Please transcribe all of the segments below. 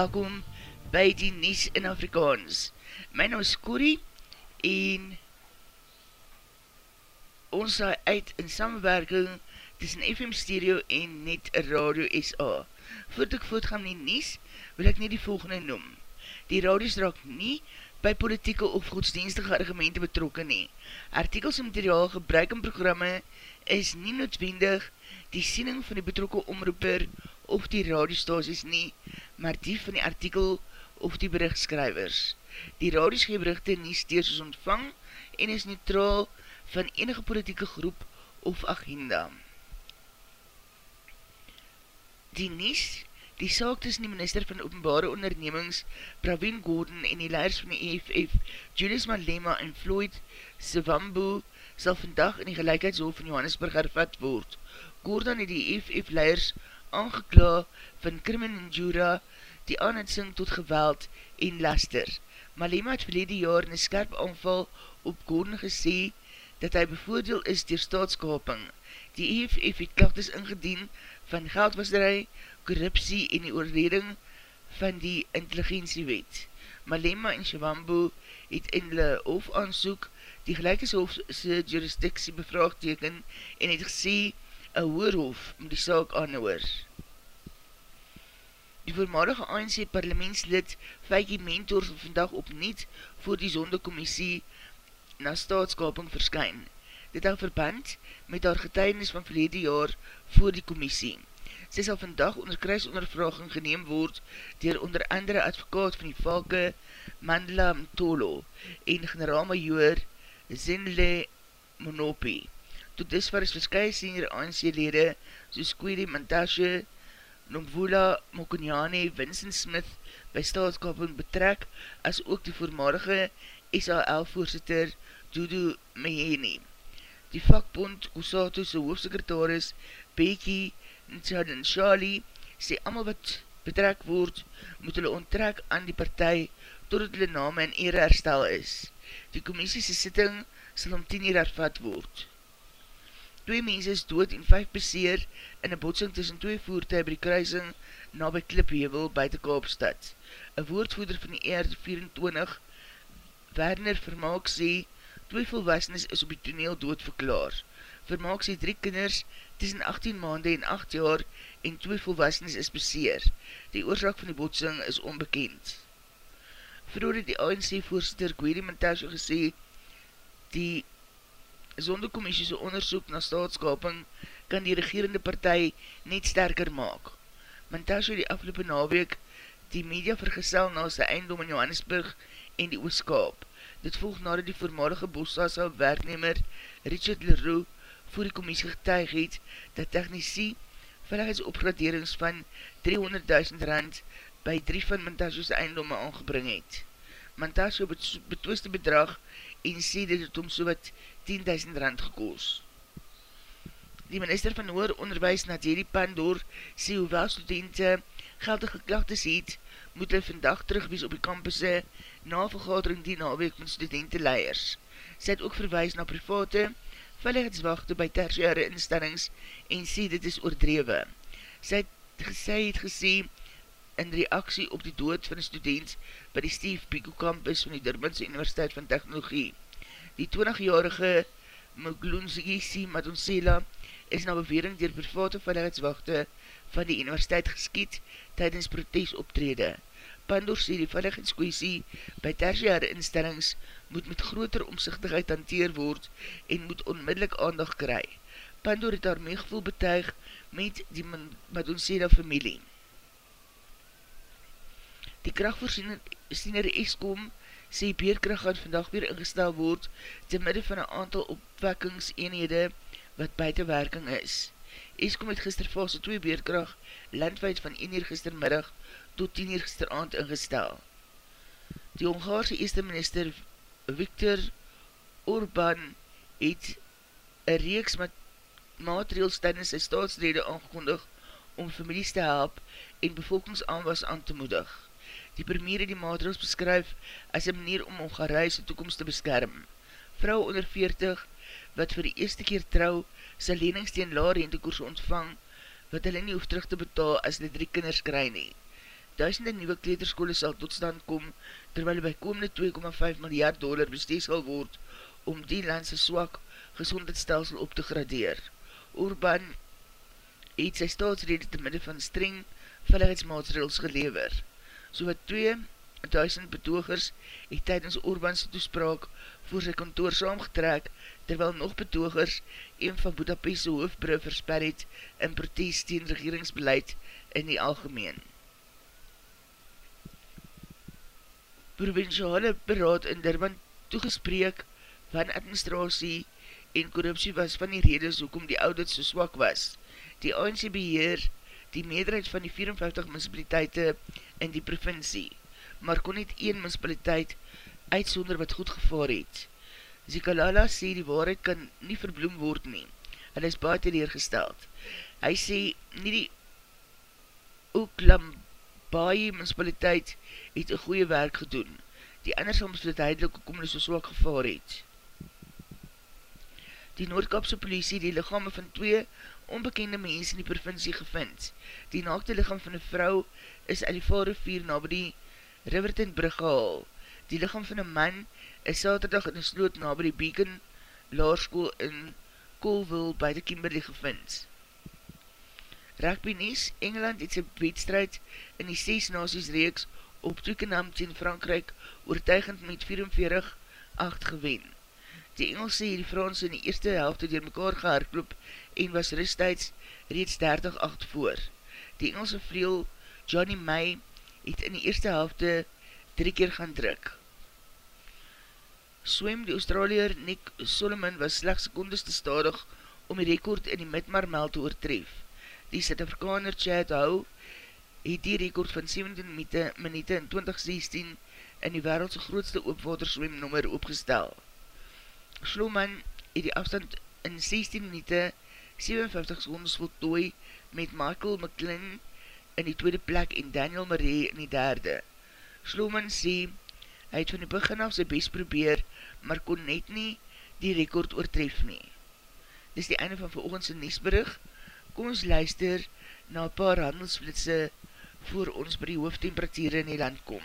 welkom by die Nies in Afrikaans. My naam is Corrie en ons saai uit in samenwerking tussen FM Stereo en Net Radio SA. Voordat ek voortgaan die Nies, wil ek nie die volgende noem. Die radios raak nie by politieke of godsdienstige argumente betrokken nie. Artikels en materiaal gebruik in programme is nie noodwendig die siening van die betrokke omroeper of die radiostasies nie, maar die van die artikel of die berichtskrywers. Die radios gee berichte nie steers is ontvang en is neutraal van enige politieke groep of agenda. Die Nies Die saak tussen die minister van openbare ondernemings Praveen Gordon en die leiders van die EFF Julius Malema en Floyd Sivambu sal vandag in die gelijkheidshof van Johannesburg hervat word. Gordon het die EFF leiders aangekla van crimin en jura die aanhetsing tot geweld en laster. Malema het verlede jaar in een skerp aanval op Gordon gesê dat hy bevoordeel is dier staatskaping. Die EFF het klachtes ingedien van geldwasserij, korruptie en die oorleding van die intelligentiewet. Malema en Shivambu het in hulle hofaansoek die gelijkeshofse jurisdiksie bevraagteken en het gesê een hoorhof om die saak aanhoor. Die voormalige ANC parlementslid Feikie Mentor sal vandag opnieuw voor die zondekommissie na staatskaping verskyn. Dit hou verband met haar getuidenis van verlede jaar voor die commissie. Sy sal vandag onder kruisondervraging geneem word dier onder andere advokaat van die valke Mandela Mtolo en generaal-majoor Zenle Monopi. Tot disver is verskye senior ANC-lede soos Kwede Mantashe, Nomvula Mokonyane, Vincent Smith by staatskaping betrek as ook die voormalige SAL-voorzitter Dudu Mehene. Die vakbond Kusato's hoofdsekretaris Becky Nchadinshali sê amal wat betrek word, moet hulle onttrek aan die partij totdat hulle name en ere herstel is. Die commissiese sitting sal om 10 uur hervat word. Twee mense is dood en vijf beseer in een botsing tussen twee voertuig by die kruising na by Kliphevel buiten Kaapstad. Een woordvoeder van die ER24, Werner Vermaak sê, twee volwassenes is op die toneel dood verklaar. Vermaak sê drie kinders tussen 18 maande en 8 jaar en twee volwassenes is beseer. Die oorzaak van die botsing is onbekend. Vroeger die ANC voorzitter Gwede Montage gesê, die zondekommissiese onderzoek na staatskaping kan die regerende partij net sterker maak. Montage die afgelopen naweek die media vergesel na sy eindom in Johannesburg en die ooskaap. Dit volg nadat die voormalige Bosasa werknemer Richard Leroux voor die commissie getuig het dat technici veiligheidsopgraderings van 300.000 rand by drie van Montage's eindomme aangebring het. Montage betwiste bedrag en sê dit het om so wat 10.000 rand gekoos. Die minister van Hoor Onderwijs Nadjeri Pandor sê hoewel studenten geldige klachtes het, moet hulle vandag terugwees op die campusse na vergadering die naweek van studentenleiers. Sy het ook verwijs na private veiligheidswachte by tertiare instellings en sê dit is oordrewe. Sy het, sy het gesê in reaksie op die dood van een student by die Steve Pico campus van die Durbanse Universiteit van Technologie. Die 20-jarige Muglunzigisi Madonsela is na bewering dier private veiligheidswachte van die universiteit geskiet tydens protes optrede. Pandor sê die veiligheidskoesie by tertiare instellings moet met groter omzichtigheid hanteer word en moet onmiddellik aandag kry. Pandor het haar meegevoel betuig met die Madonsela familie. Die krachtvoorziener Eskom sê beerkracht gaan vandag weer ingestel word te midde van een aantal opwekkingseenhede wat buiten werking is. Eskom het gister fase 2 beerkracht landwijd van 1 uur gistermiddag tot 10 uur gisteravond ingestel. Die Hongaarse eerste minister Victor Orban het een reeks met maatregels tydens sy staatsrede aangekondig om families te help en bevolkingsaanwas aan te moedig. Die premier het die maatregels beskryf as een manier om Hongarije sy toekomst te beskerm. Vrouw onder 40 wat vir die eerste keer trouw, sy leningsteen laar rentekoers ontvang, wat hulle nie hoef terug te betaal as hulle drie kinders kry nie. Duisende nieuwe kleterskole sal tot stand kom, terwyl by komende 2,5 miljard dollar besteed sal word, om die landse swak gezondheidsstelsel op te gradeer. Urban het sy staatsrede te midde van streng veiligheidsmaatregels gelever. So wat 2000 betogers het tydens Urbanse toespraak voor sy kantoor saamgetrek, terwyl nog betogers een van Budapestse hoofdbrug versper het in protest tegen regeringsbeleid in die algemeen. Provinciale beraad in Durban toegespreek van administratie en korruptie was van die redes hoekom die audit so swak was. Die ANC beheer die meerderheid van die 54 municipaliteite in die provincie, maar kon niet een municipaliteit uitsonder wat goed gevaar het. Zikalala sê die waarheid kan nie verbloem word nie, en is baie teleergesteld. Hy sê nie die Ooklambaai municipaliteit het een goeie werk gedoen, die anders soms dit heidelik hoekom hulle so swak gevaar het. Die Noordkapse politie die lichame van twee onbekende mens in die provincie gevind. Die naakte lichaam van een vrou is uit die valrivier na by die Riverton brug gehaal. Die lichaam van een man is saterdag in een sloot na by die Beacon Laarskoel in Colville by die Kimberley gevind. Rugby Nies, Engeland het sy wedstrijd in die 6 nasies reeks op Twickenham tegen Frankrijk oortuigend met 44-8 gewen. Die Engelse het die Frans in die eerste helft door mekaar gehaardloop en was rusttijds reeds 30-8 voor. Die Engelse vreel Johnny May het in die eerste helft drie keer gaan druk. Swem die Australier Nick Solomon was slechts secondes te stadig om die rekord in die midmarmel te oortref. Die Zuid-Afrikaner Chad Hou het die rekord van 17 minute in 2016 in die wereldse grootste oopwaterswem nummer opgestel. Sloman het die afstand in 16 minute 57 secondes voltooi met Michael McLean in die tweede plek en Daniel Marie in die derde. Sloman sê, hy het van die begin af sy best probeer, maar kon net nie die rekord oortref nie. Dis die einde van veroogendse Niesburg. Kom ons luister na paar handelsflitse voor ons by die hoofdtemperatuur in die land kom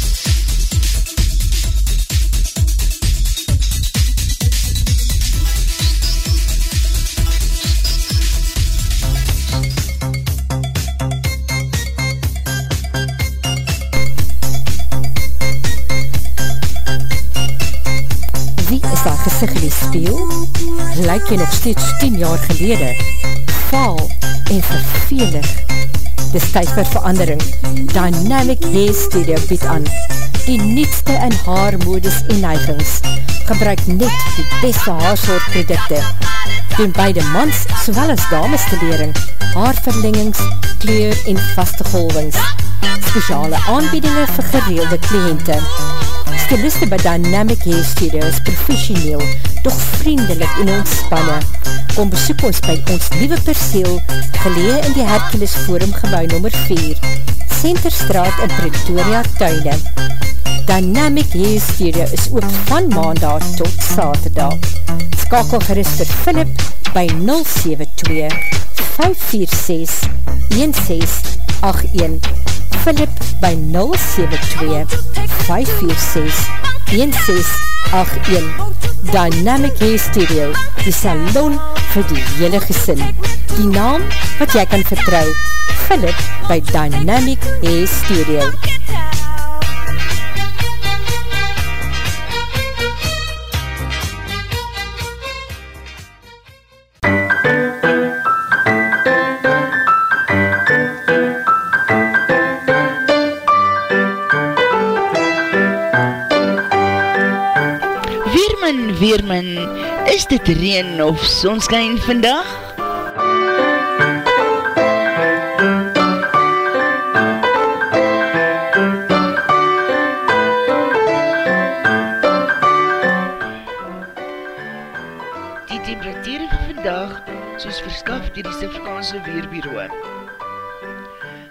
Bezig in die spiel? Lyk jy nog steeds 10 jaar gelede? Vaal en vervelig. Dis tyd vir verandering. Dynamic Hair Studio bied aan. Die nietste in haar modus en neigings. Gebruik net die beste haarsoortprodukte. Doen beide mans sowel as dames te lering. Haarverlengings, kleur en vaste golvings. Speciale aanbiedinge vir gereelde kliënte. Styliste by Dynamic Hair Studio is professioneel, doch vriendelik en ontspanne. Kom besoek ons by ons nieuwe perseel, gelee in die Hercules Forum gebouw nummer 4, Centerstraat in Pretoria, Tuine. Dynamic Hair Studio is ook van maandag tot saterdag. Skakel gerust vir Philip by 072 546 1681 Philip by 072-546-1681 Dynamic Hair Studio, die salon vir die hele gesin. Die naam wat jy kan vertrou, Philip by Dynamic Hair Studio. Reen of sonskijn vandag? Die temperatuur van vandag soos verskaf dier die Sifrikaanse Weerbureau.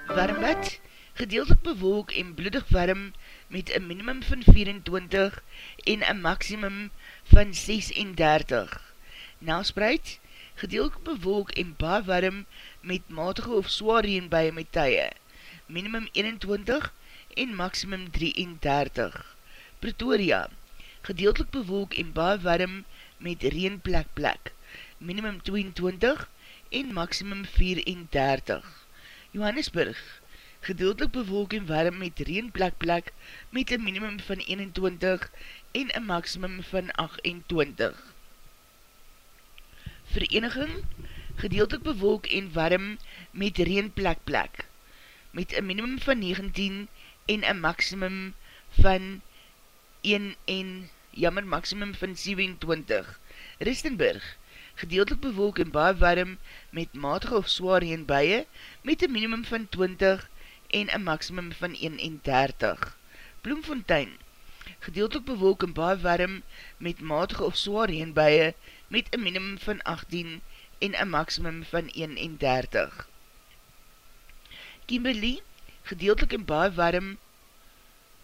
Warmbad, gedeeltelik bewolk en bloedig warm met een minimum van 24 en een maximum van 36. Nelspreid, gedeeltelik bewolk en baar warm met matige of zwaar reenbuie met tye, minimum 21 en maximum 33. Pretoria, gedeeltelik bewolk en baar warm met reenplek plek, minimum 22 en maximum 34. Johannesburg, gedeeltelik bewolk en warm met reenplek plek met een minimum van 21 en een maximum van 28. Vereniging, gedeeltelik bewolk en warm met reenplek plek met een minimum van 19 en een maximum van 1 en jammer maximum van 27. Ristenburg, gedeeltelik bewolk en baar warm met matige of zwaar reenbuie met een minimum van 20 en een maximum van 31. Bloemfontein, gedeeltelik bewolk en baar warm met matige of zwaar reenbuie met een minimum van 18 en een maximum van 31. Kimberley, gedeeltelik en baar warm,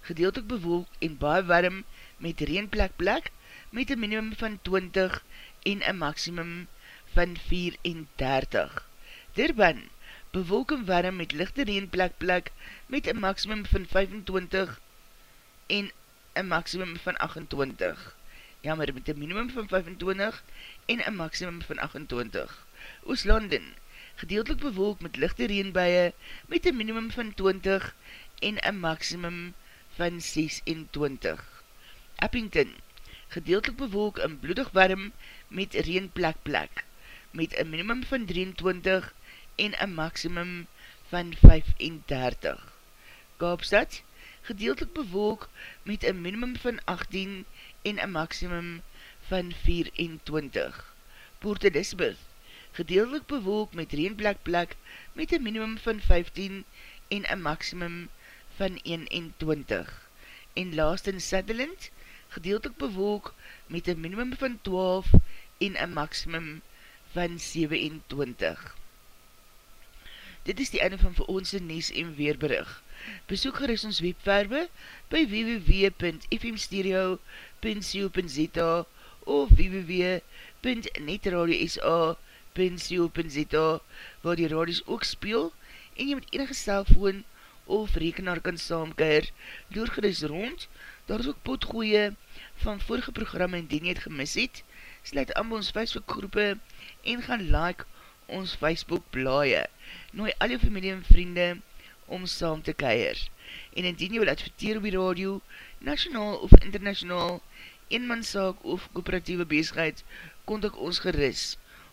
gedeeltelik bewolk en baar warm met reenplek plek met een minimum van 20 en een maximum van 34. Durban, bewolk en warm met lichte reenplek plek met een maximum van 25 en een maximum van 28. Ja, maar met een minimum van 25 en een maximum van 28. Ooslanden, gedeeltelik bewolk met lichte reenbuie met een minimum van 20 en een maximum van 26. Eppington, gedeeltelik bewolk en bloedig warm met reenplek plek met een minimum van 23 en een maximum van 35. Kaapstad, gedeeltelik bewolk met een minimum van 18 en een maximum van 24. Port Elizabeth, gedeeltelik bewolk met reenplek plek met een minimum van 15 en een maximum van 21. En last in Sutherland, gedeeltelik bewolk met een minimum van 12 en een maximum van 27. Dit is die einde van vir ons Nes en Weerberig. Besoek gerust ons webverwe by www.fmstereo.co.za of www.netradio.sa.co.za waar die radios ook speel en jy met enige cellfoon of rekenaar kan saamkeer door gerust rond. Daar is ook potgooie van vorige programme en die nie het gemis het. Sluit aan ons Facebook groepe en gaan like ons Facebook blaie. Nooi al jou familie en vriende om saam te keir. En indien jy wil adverteer op die radio, nationaal of internationaal, eenmanszaak of kooperatieve bezigheid, kontak ons geris.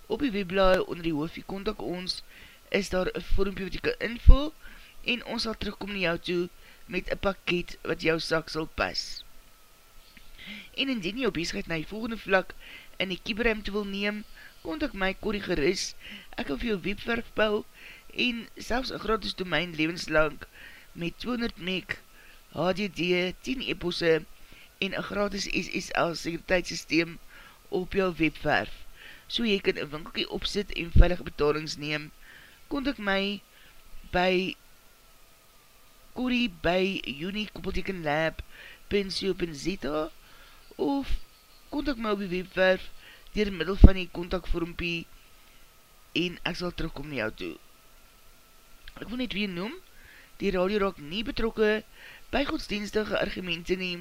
Op die webblaai onder die hoofie kontak ons, is daar een vormpje wat jy kan invul, en ons sal terugkom na jou toe, met een pakket wat jou sak sal pas. En indien jou bezigheid na die volgende vlak in die kieberruimte wil neem, kontak my Corrie Geris, ek wil vir jou webwerf bou, en selfs een gratis domein levenslang, met 200 meg HDD, 10 eposse en een gratis SSL sekuriteitssysteem op jou webwerf. So jy kan een winkelkie opzit en veilige betalings neem. Kontak my by Corrie by unikoppeltekenlab.co.za of kontak my op die webwerf dier middel van die kontakvormpie en ek sal terugkom na jou toe. Ek wil net weer noem, die radio raak nie betrokke by godsdienstige argumente nie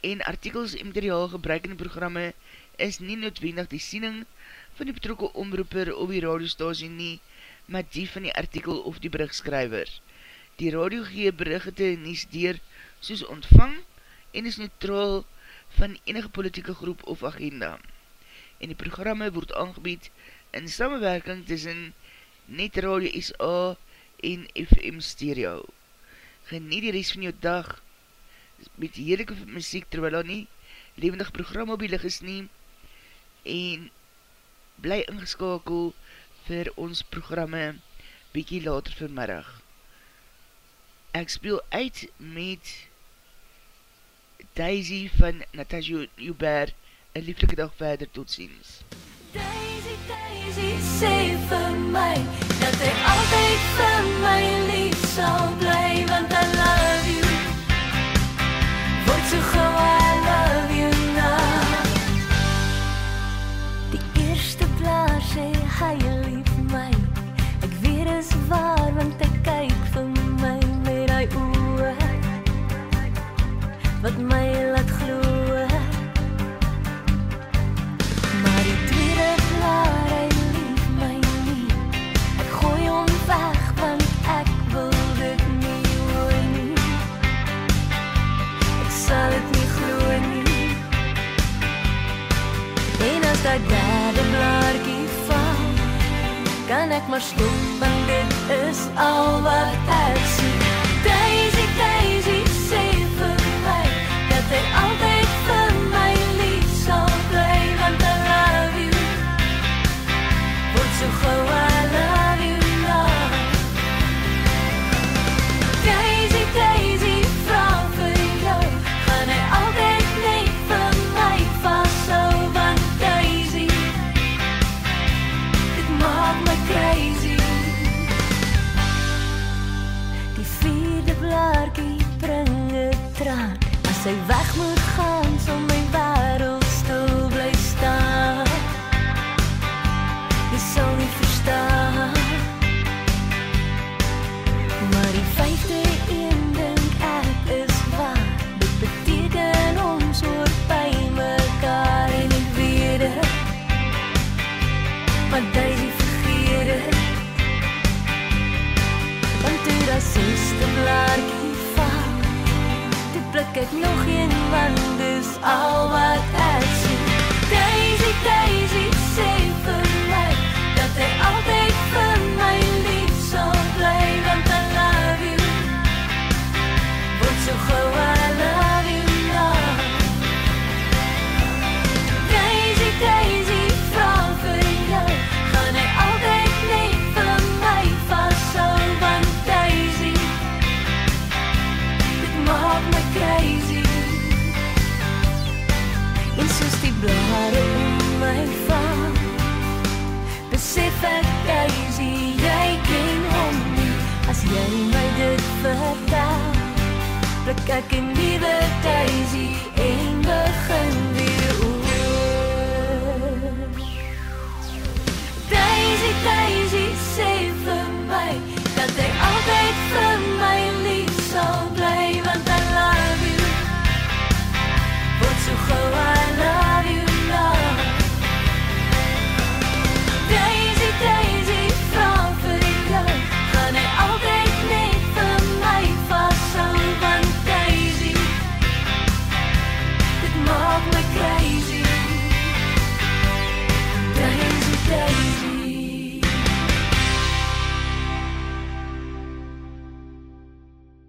en artikels en materiaal gebruik in die programme is nie noodwendig die siening van die betrokke omroeper op die radiostasie nie, maar die van die artikel of die berichtskryver. Die radio gee berichte nies dier soos ontvang en is neutraal van enige politieke groep of agenda. En die programme word aangebied in samenwerking tussen Net Radio SA en FM Stereo. Genie die rest van jou dag met heerlijke muziek terwyl daar nie levendig program op die lig is nie en bly ingeskakel vir ons programme bykie later vanmiddag. Ek speel uit met Daisy van Natasha Hubert een lieflike dag verder, tot ziens. Daisy, Daisy, sê vir my dat hy altyd vir my lief sal bly, want I love you. Word so gauw, I love you now. Die eerste blaar sê hy lief my, ek weet is waar, want hy kyk vir my met hy oe, wat my laat Kan ek maar stop, want dit is al wat ek sien